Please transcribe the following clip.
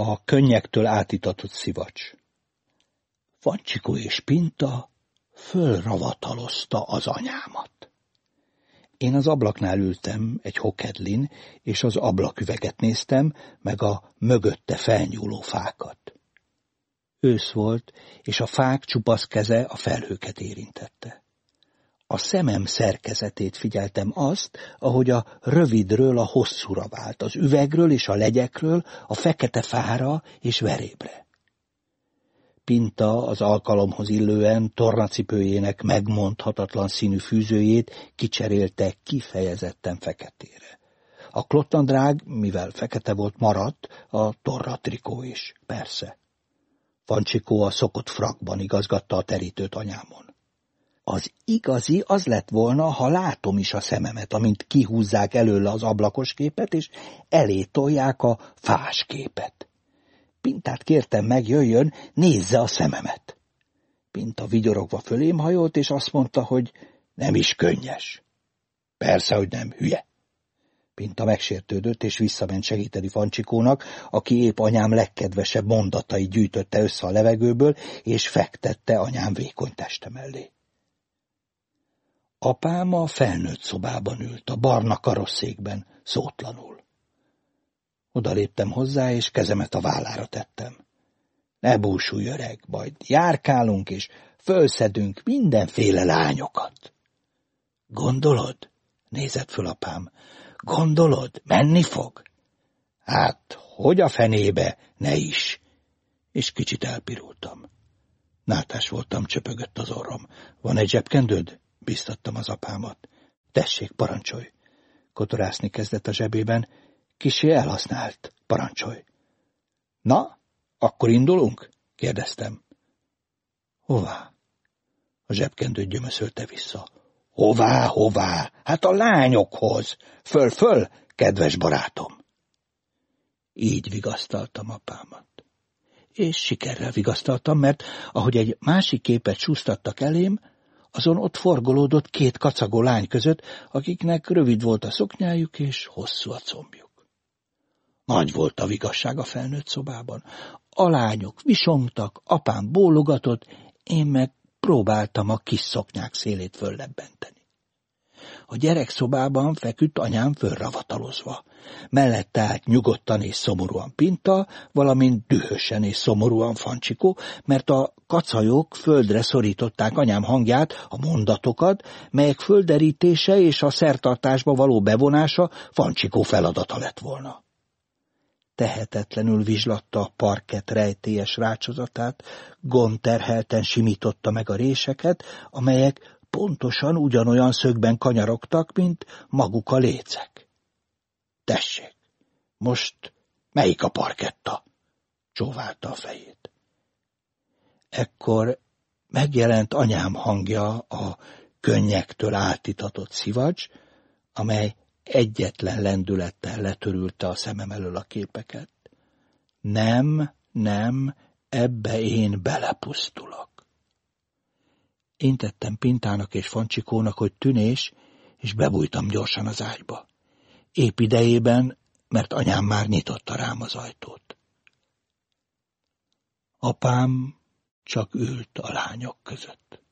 A könnyektől átitatott szivacs. Fancsikó és Pinta fölravatalozta az anyámat. Én az ablaknál ültem, egy hokedlin, és az ablaküveget néztem, meg a mögötte felnyúló fákat. Ősz volt, és a fák csupasz keze a felhőket érintette. A szemem szerkezetét figyeltem azt, ahogy a rövidről a hosszúra vált, az üvegről és a legyekről a fekete fára és verébre. Pinta az alkalomhoz illően tornacipőjének megmondhatatlan színű fűzőjét kicserélte kifejezetten feketére. A klottandrág, mivel fekete volt, maradt, a torratrikó is, persze. Fancsikó a szokott frakban igazgatta a terítőt anyámon. Az igazi az lett volna, ha látom is a szememet, amint kihúzzák előle az ablakos képet, és elé tolják a fás képet. Pintát kértem meg, jöjjön, nézze a szememet. Pinta vigyorogva fölém hajolt, és azt mondta, hogy nem is könnyes. Persze, hogy nem, hülye. Pinta megsértődött, és visszament segíteni Fancsikónak, aki épp anyám legkedvesebb mondatai gyűjtötte össze a levegőből, és fektette anyám vékony teste mellé. Apám a felnőtt szobában ült, a barna karosszékben, szótlanul. Oda léptem hozzá, és kezemet a vállára tettem. Ne búsulj, öreg, majd járkálunk, és fölszedünk mindenféle lányokat. Gondolod? Nézett föl apám. Gondolod, menni fog? Hát, hogy a fenébe, ne is. És kicsit elpirultam. Nátás voltam, csöpögött az orrom. Van egy zsebkendőd? Biztattam az apámat. Tessék, parancsolj. Kotorászni kezdett a zsebében. Kisé elhasznált. Parancsolj. Na, akkor indulunk? kérdeztem. Hová? A zsebkendőt gyömöszölte vissza. Hová, hová? Hát a lányokhoz. Föl, föl, kedves barátom. Így vigasztaltam apámat. És sikerrel vigasztaltam, mert ahogy egy másik képet súsztattak elém, azon ott forgolódott két kacagó lány között, akiknek rövid volt a szoknyájuk és hosszú a combjuk. Nagy volt a vigasság a felnőtt szobában. A lányok visongtak, apám bólogatott, én meg próbáltam a kis szoknyák szélét föllebbenteni. A gyerekszobában feküdt anyám fölravatalozva. Mellette állt nyugodtan és szomorúan Pinta, valamint dühösen és szomorúan Fancsikó, mert a kacajok földre szorították anyám hangját, a mondatokat, melyek földerítése és a szertartásba való bevonása Fancsikó feladata lett volna tehetetlenül vizslatta a parket rejtélyes rácsozatát, gondterhelten simította meg a réseket, amelyek pontosan ugyanolyan szögben kanyarogtak, mint maguk a lécek. Tessék, most melyik a parketta? csóválta a fejét. Ekkor megjelent anyám hangja a könnyektől átitatott szivacs, amely egyetlen lendülettel letörülte a szemem elől a képeket. Nem, nem, ebbe én belepusztulok. Én tettem Pintának és Fancsikónak, hogy tűnés, és bebújtam gyorsan az ágyba. Épp idejében, mert anyám már nyitotta rám az ajtót. Apám csak ült a lányok között.